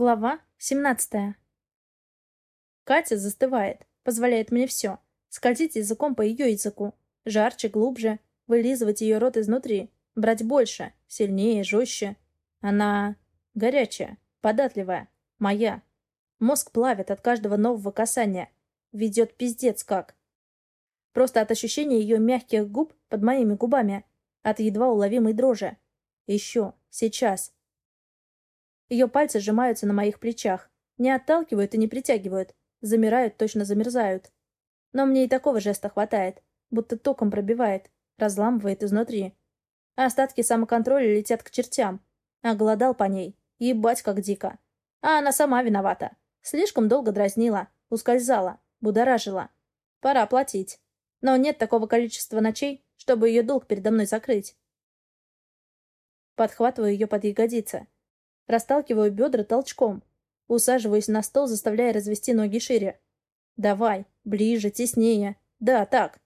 Глава 17. Катя застывает, позволяет мне все. Скользить языком по ее языку. Жарче, глубже. Вылизывать ее рот изнутри. Брать больше, сильнее, жестче. Она горячая, податливая, моя. Мозг плавит от каждого нового касания. Ведет пиздец как. Просто от ощущения ее мягких губ под моими губами. От едва уловимой дрожи. Еще, сейчас, ее пальцы сжимаются на моих плечах. Не отталкивают и не притягивают. Замирают, точно замерзают. Но мне и такого жеста хватает. Будто током пробивает. Разламывает изнутри. А остатки самоконтроля летят к чертям. А голодал по ней. Ебать, как дико. А она сама виновата. Слишком долго дразнила. Ускользала. Будоражила. Пора платить. Но нет такого количества ночей, чтобы ее долг передо мной закрыть. Подхватываю ее под ягодицы. Расталкиваю бедра толчком. Усаживаюсь на стол, заставляя развести ноги шире. Давай, ближе, теснее. Да, так.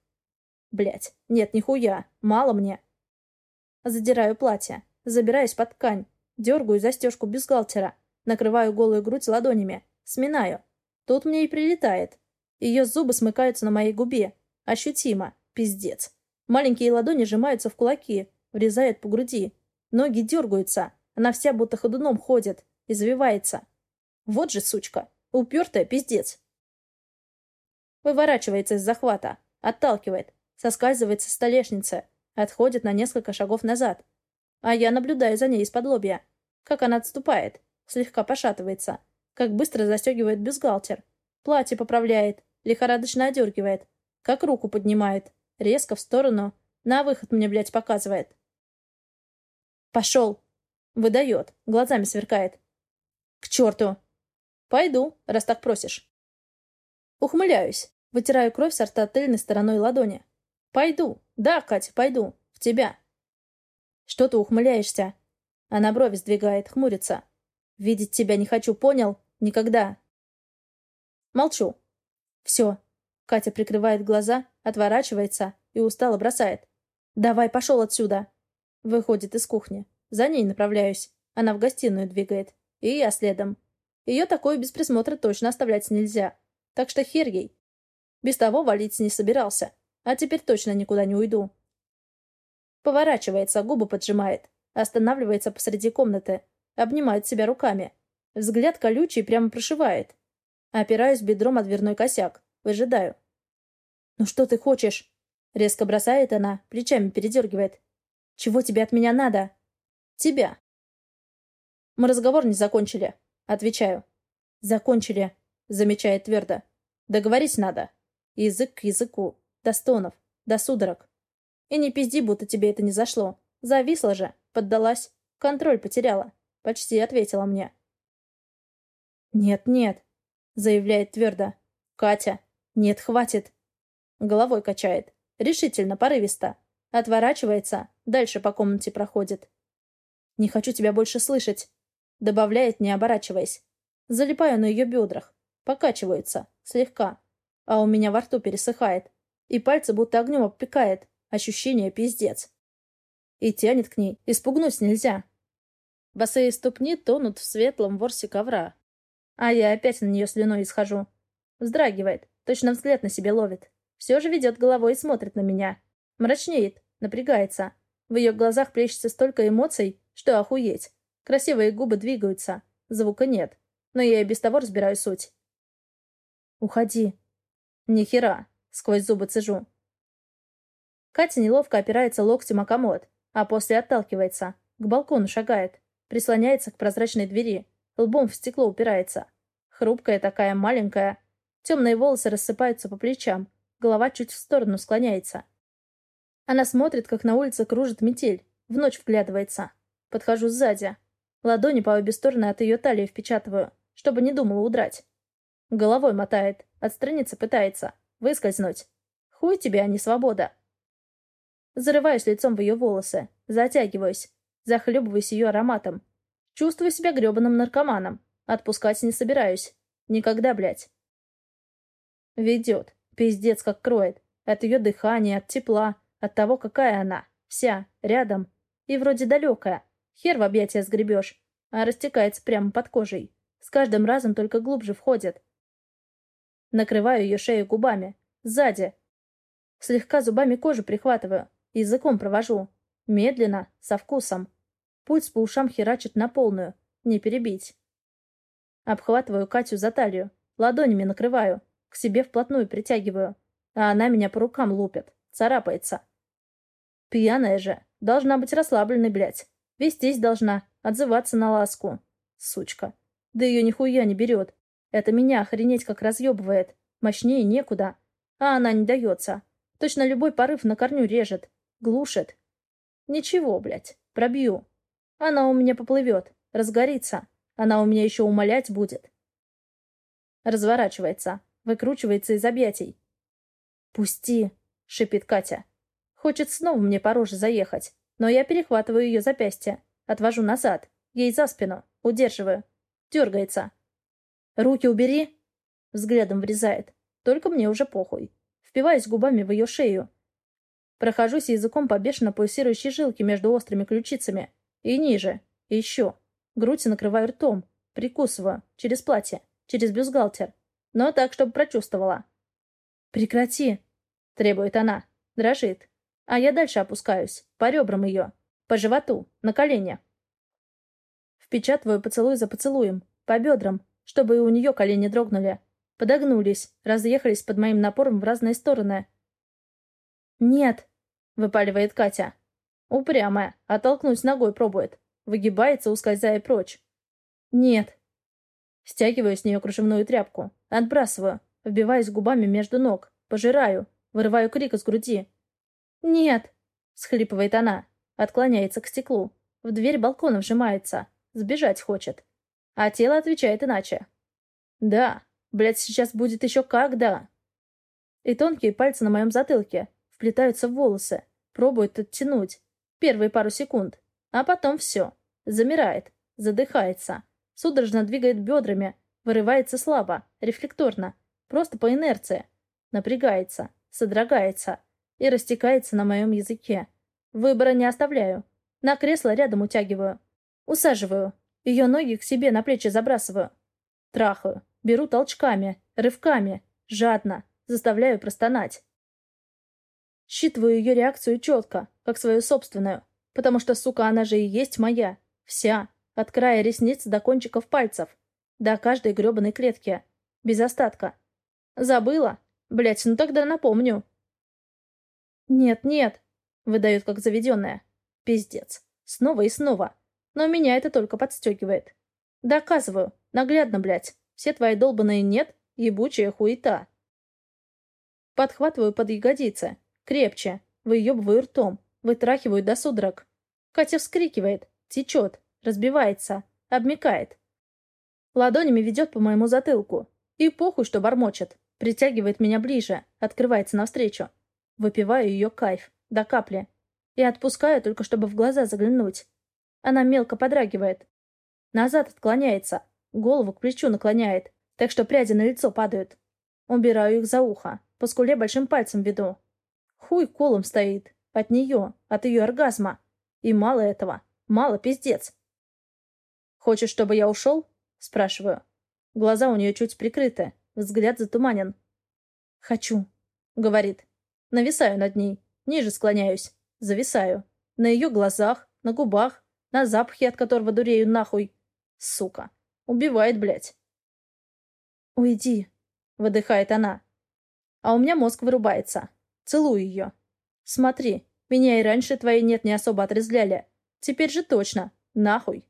Блять, нет, нихуя. Мало мне. Задираю платье. Забираюсь под ткань. Дергаю застежку бюстгальтера. Накрываю голую грудь ладонями. Сминаю. Тут мне и прилетает. Ее зубы смыкаются на моей губе. Ощутимо. Пиздец. Маленькие ладони сжимаются в кулаки. Врезают по груди. Ноги дергаются. Она вся будто ходуном ходит, извивается. Вот же сучка, упертая пиздец. Выворачивается из захвата, отталкивает, соскальзывает со столешницы, отходит на несколько шагов назад. А я наблюдаю за ней из-под лобья. Как она отступает, слегка пошатывается, как быстро застегивает бюстгальтер, платье поправляет, лихорадочно одергивает, как руку поднимает, резко в сторону, на выход мне, блядь, показывает. «Пошел!» Выдает, глазами сверкает. К черту! Пойду, раз так просишь. Ухмыляюсь, вытираю кровь со рта тыльной стороной ладони. Пойду, да, Катя, пойду, в тебя. Что ты ухмыляешься? Она брови сдвигает, хмурится. Видеть тебя не хочу, понял? Никогда. Молчу. Все. Катя прикрывает глаза, отворачивается и устало бросает. «Давай, пошел отсюда!» Выходит из кухни. За ней направляюсь. Она в гостиную двигает. И я следом. Ее такое без присмотра точно оставлять нельзя. Так что хер ей. Без того валить не собирался. А теперь точно никуда не уйду. Поворачивается, губы поджимает. Останавливается посреди комнаты. Обнимает себя руками. Взгляд колючий прямо прошивает. Опираюсь бедром о дверной косяк. Выжидаю. «Ну что ты хочешь?» Резко бросает она, плечами передергивает. «Чего тебе от меня надо?» Тебя. Мы разговор не закончили. Отвечаю. Закончили. Замечает твердо. Договорить надо. Язык к языку. До стонов. До судорог. И не пизди, будто тебе это не зашло. Зависла же. Поддалась. Контроль потеряла. Почти ответила мне. «Нет, нет», — заявляет твердо. «Катя, нет, хватит». Головой качает. Решительно, порывисто. Отворачивается, дальше по комнате проходит. «Не хочу тебя больше слышать», — добавляет, не оборачиваясь. Залипаю на ее бедрах. Покачиваются. Слегка. А у меня во рту пересыхает. И пальцы будто огнем обпекает. Ощущение пиздец. И тянет к ней. Испугнуть нельзя. Босые ступни тонут в светлом ворсе ковра. А я опять на нее слюной исхожу. Вздрагивает. Точно взгляд на себе ловит. Все же ведет головой и смотрит на меня. Мрачнеет. Напрягается. В ее глазах плещется столько эмоций, что охуеть. Красивые губы двигаются. Звука нет. Но я и без того разбираю суть. «Уходи». «Ни хера», — сквозь зубы цежу. Катя неловко опирается локтем о комод, а после отталкивается. К балкону шагает. Прислоняется к прозрачной двери. Лбом в стекло упирается. Хрупкая такая, маленькая. Темные волосы рассыпаются по плечам. Голова чуть в сторону склоняется. Она смотрит, как на улице кружит метель. В ночь вглядывается. Подхожу сзади. Ладони по обе стороны от ее талии впечатываю, чтобы не думала удрать. Головой мотает, отстраниться пытается, выскользнуть. Хуй тебе, а не свобода. Зарываюсь лицом в ее волосы, затягиваюсь, захлебываюсь ее ароматом. Чувствую себя гребаным наркоманом. Отпускать не собираюсь. Никогда, блядь. Ведет. Пиздец как кроет. От ее дыхания, от тепла, от того, какая она. Вся, рядом. И вроде далекая. Хер в объятия сгребешь, а растекается прямо под кожей. С каждым разом только глубже входит. Накрываю ее шею губами. Сзади. Слегка зубами кожу прихватываю. Языком провожу. Медленно, со вкусом. Пульс по ушам херачит на полную. Не перебить. Обхватываю Катю за талию. Ладонями накрываю. К себе вплотную притягиваю. А она меня по рукам лупит. Царапается. Пьяная же. Должна быть расслабленной, блядь. Вестись должна. Отзываться на ласку. Сучка. Да ее нихуя не берет. Это меня охренеть как разъебывает. Мощнее некуда. А она не дается. Точно любой порыв на корню режет. Глушит. Ничего, блядь. Пробью. Она у меня поплывет. Разгорится. Она у меня еще умолять будет. Разворачивается. Выкручивается из объятий. «Пусти!» — шипит Катя. Хочет снова мне по роже заехать, но я перехватываю ее запястье, отвожу назад, ей за спину, удерживаю. Дергается. «Руки убери!» Взглядом врезает. Только мне уже похуй. Впиваюсь губами в ее шею. Прохожусь языком по бешено пульсирующей жилке между острыми ключицами. И ниже. И еще. Грудь накрываю ртом. Прикусываю. Через платье. Через бюстгальтер. Но так, чтобы прочувствовала. «Прекрати!» — требует она. Дрожит. А я дальше опускаюсь. По ребрам ее. По животу. На колени. Впечатываю поцелуй за поцелуем. По бедрам. Чтобы и у нее колени дрогнули. Подогнулись. Разъехались под моим напором в разные стороны. «Нет!» — выпаливает Катя. Упрямая. Оттолкнуть ногой пробует. Выгибается, ускользая прочь. «Нет!» Стягиваю с нее кружевную тряпку. Отбрасываю. Вбиваюсь губами между ног. Пожираю. Вырываю крик из груди. «Нет!» — схлипывает она. Отклоняется к стеклу. В дверь балкона вжимается. Сбежать хочет. А тело отвечает иначе. «Да. Блядь, сейчас будет еще как да!» И тонкие пальцы на моем затылке вплетаются в волосы. Пробуют оттянуть. Первые пару секунд. А потом все. Замирает. Задыхается. Судорожно двигает бедрами. Вырывается слабо. Рефлекторно. Просто по инерции. Напрягается. Содрогается. И растекается на моем языке. Выбора не оставляю. На кресло рядом утягиваю. Усаживаю. Ее ноги к себе на плечи забрасываю. Трахаю. Беру толчками. Рывками. Жадно. Заставляю простонать. Считываю ее реакцию четко, как свою собственную. Потому что, сука, она же и есть моя. Вся. От края ресниц до кончиков пальцев. До каждой гребаной клетки. Без остатка. Забыла? Блять, ну тогда напомню. Нет, нет. Выдает как заведенная. Пиздец. Снова и снова. Но меня это только подстегивает. Доказываю. Наглядно, блядь. Все твои долбаные «нет» — ебучая хуета. Подхватываю под ягодицы. Крепче. Выебываю ртом. Вытрахиваю до судорог. Катя вскрикивает. Течет. Разбивается. Обмекает. Ладонями ведет по моему затылку. И похуй, что бормочет. Притягивает меня ближе. Открывается навстречу. Выпиваю ее кайф. До капли. И отпускаю, только чтобы в глаза заглянуть. Она мелко подрагивает. Назад отклоняется. Голову к плечу наклоняет. Так что пряди на лицо падают. Убираю их за ухо. По скуле большим пальцем веду. Хуй колом стоит. От нее. От ее оргазма. И мало этого. Мало пиздец. «Хочешь, чтобы я ушел?» Спрашиваю. Глаза у нее чуть прикрыты. Взгляд затуманен. «Хочу», — говорит. Нависаю над ней. Ниже склоняюсь. Зависаю. На ее глазах, на губах, на запахе, от которого дурею нахуй. Сука. Убивает, блядь. «Уйди», — выдыхает она. А у меня мозг вырубается. Целую ее. «Смотри, меня и раньше твои нет не особо отрезвляли. Теперь же точно. Нахуй».